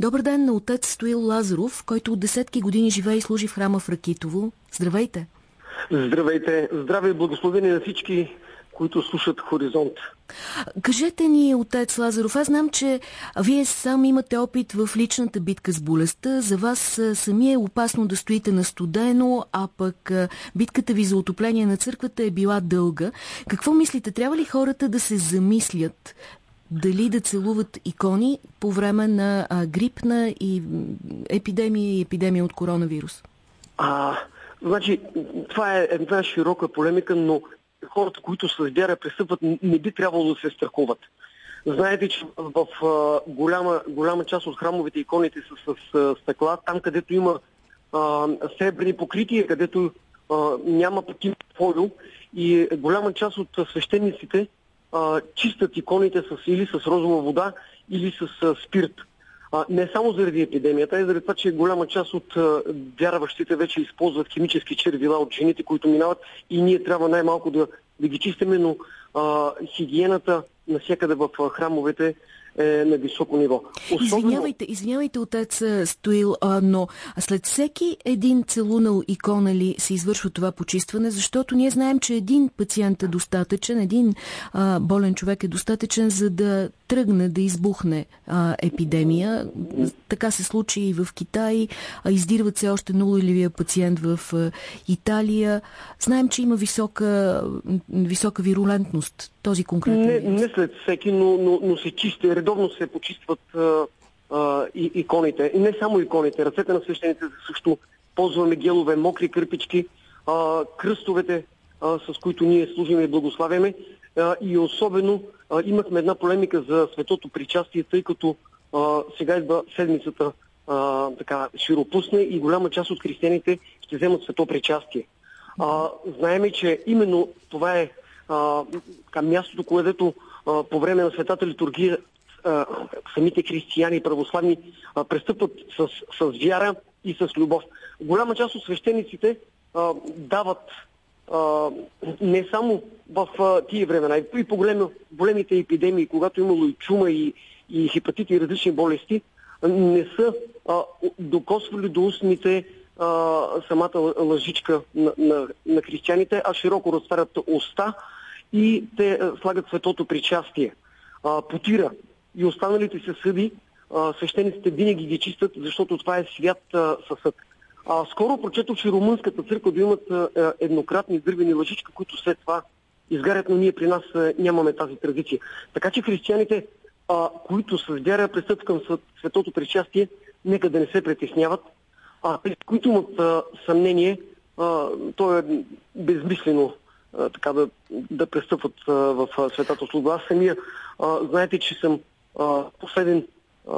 Добър ден на отец Стоил Лазаров, който от десетки години живее и служи в храма в Ракитово. Здравейте! Здравейте! Здраве и благословение на всички, които слушат Хоризонт. Кажете ни, отец Лазаров, аз знам, че вие сам имате опит в личната битка с болестта. За вас сами е опасно да стоите на студено, а пък битката ви за отопление на църквата е била дълга. Какво мислите? Трябва ли хората да се замислят дали да целуват икони по време на а, грипна и епидемия и епидемия от коронавирус? А, значи, това е една широка полемика, но хората, които с вяра престъпват, не би трябвало да се страхуват. Знаете, че в а, голяма, голяма част от храмовите иконите са с, с стъкла, там където има а, сребрени покрития, където а, няма пътин фолио и голяма част от свещениците а, чистят иконите с, или с розова вода, или с а, спирт. А, не само заради епидемията, а и заради това, че голяма част от а, вярващите вече използват химически червила от жените, които минават и ние трябва най-малко да, да ги чистиме, но а, хигиената навсякъде в храмовете е на високо ниво. Особено... Извинявайте, извинявайте, отец Стоил, а, но след всеки един целунал икона ли се извършва това почистване, защото ние знаем, че един пациент е достатъчен, един а, болен човек е достатъчен, за да тръгне да избухне а, епидемия. Така се случи и в Китай. А, издирват се още нулевия пациент в а, Италия. Знаем, че има висока, висока вирулентност този конкретен Не, не след всеки, но, но, но се чисти, редовно се почистват а, а, и, иконите. И не само иконите, ръцете на свещените също ползваме гелове, мокри кърпички, а, кръстовете, а, с които ние служиме и благославяме. А, и особено а, имахме една полемика за светото причастие, тъй като а, сега идва седмицата а, така широпусне и голяма част от християните ще вземат свето причастие. А, знаеме, че именно това е към мястото, където а, по време на светата литургия самите християни и православни престъпват с, с вяра и с любов. Голяма част от свещениците а, дават а, не само в а, тия времена, и по големи, големите епидемии, когато имало и чума, и, и хепатити, и различни болести, не са а, докосвали до устните а, самата лъжичка на, на, на християните, а широко разтварят уста и те а, слагат светото причастие. А, потира и останалите се съди, а, свещениците винаги ги чистят, защото това е свят със съд. А, скоро прочетох, че румънската църква да имат а, еднократни дървени лъжички, които след това изгарят, но ние при нас а, нямаме тази традиция. Така че християните, а, които с вяра престъпват към светото причастие, нека да не се притесняват, а които имат а, съмнение, а, то е безмислено така да, да престъпват в светата служба. Аз самия, знаете, че съм последен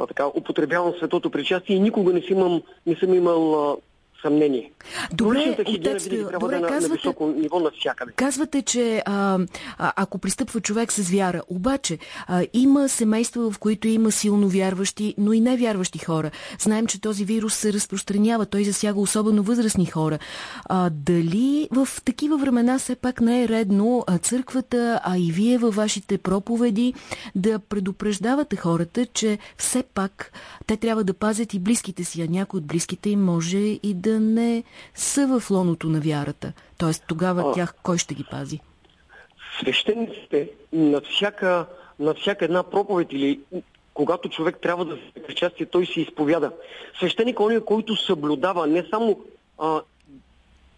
така, употребявам светото причастие и никога не, си имам, не съм имал съмнение. Добре, отец, добре, да казвате, на високо ниво навсякъде. Казвате, че а, а, ако пристъпва човек с вяра, обаче а, има семейства, в които има силно вярващи, но и невярващи хора. Знаем, че този вирус се разпространява, той засяга особено възрастни хора. А, дали в такива времена все пак не е редно а, църквата, а и вие във вашите проповеди да предупреждавате хората, че все пак те трябва да пазят и близките си, а някой от близките им може и да не са в лоното на вярата. Тоест тогава а, тях кой ще ги пази? Свещениците на всяка, на всяка една проповед или когато човек трябва да се причастие, той се изповяда. Свещеник е който съблюдава не само а,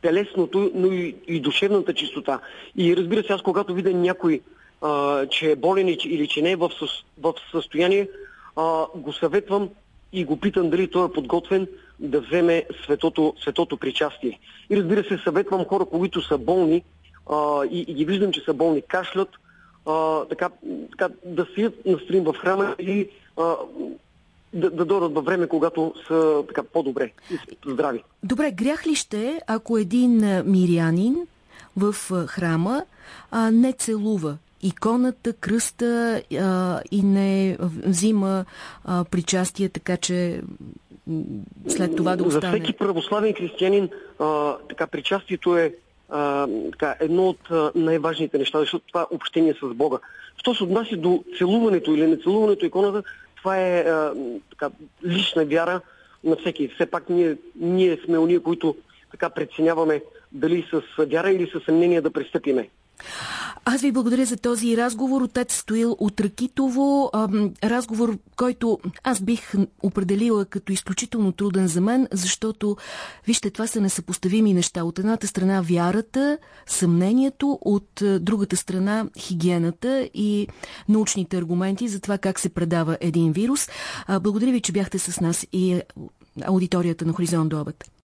телесното, но и, и душевната чистота. И разбира се, аз когато видя някой, а, че е болен или че не е в, в състояние, а, го съветвам и го питам дали той е подготвен да вземе светото, светото причастие. И разбира се, съветвам хора, които са болни а, и, и ги виждам, че са болни, кашлят, а, така, така, да стоят на стрим в храма и а, да, да дойдат във време, когато са така по-добре и здрави. Добре, грях ли ще, ако един мирянин в храма а, не целува иконата, кръста а, и не взима а, причастие, така че след това да остане. За всеки православен християнин а, така, причастието е а, така, едно от най-важните неща, защото това е общение с Бога. Що се отнася до целуването или нецелуването иконата, това е а, така, лична вяра на всеки. Все пак ние, ние сме уния, които така преценяваме дали с вяра или с съмнение да пристъпиме. Аз ви благодаря за този разговор. Отец Стоил от Ракитово. Разговор, който аз бих определила като изключително труден за мен, защото, вижте, това са несъпоставими неща. От едната страна вярата, съмнението, от другата страна хигиената и научните аргументи за това как се предава един вирус. Благодаря ви, че бяхте с нас и аудиторията на Хоризонт до обед.